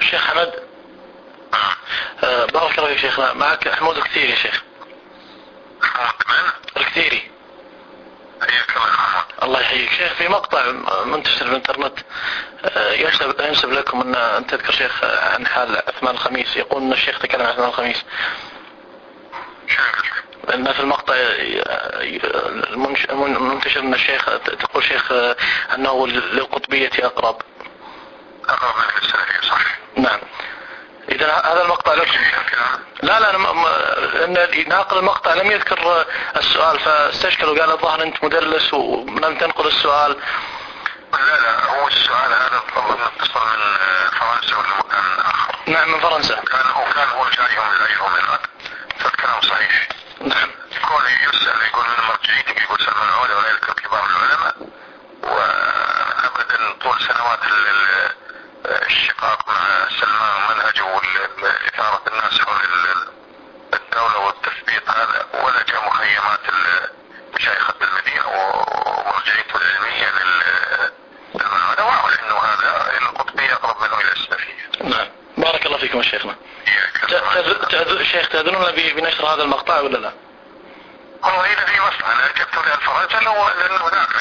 الشيخ حمد. آه بارك الله فيك شيخنا. معك حمود الكثيري يا شيخ. حمود من؟ الكثيري. حياك الله حمود. الله يحييك. شيخ في مقطع منتشر في الإنترنت آه، ينسب ينسب لكم أن أن تذكر شيخ عن حال عثمان الخميس. يقول أن الشيخ تكلم عن عثمان الخميس. ان في المقطع المنش- المنتشر أن الشيخ تقول شيخ آه، أنه للقطبية أقرب. أقرب من السلفية صح نعم إذا هذا المقطع لكم لا لا لأن ناقل المقطع لم يذكر السؤال فاستشكل وقال الظاهر أنت مدلس ولم تنقل السؤال. لا لا هو السؤال هذا طبعا اتصل من فرنسا ولا مكان آخر نعم من فرنسا. كان هو كان هو جايهم جايهم هناك فالكلام صحيح. نعم. كون يسأل يقول من مرجعيتك يقول سلمان عودة وغيرك من كبار العلماء وأبدا طول سنوات ال- ال- الشقاق مع سلمان ومنهجه يا شيخنا شيخ تأذنون بنشر هذا المقطع ولا لا؟ هو إذا في مصلحة أنا جبت لها فرنسا لأنه لأنه هناك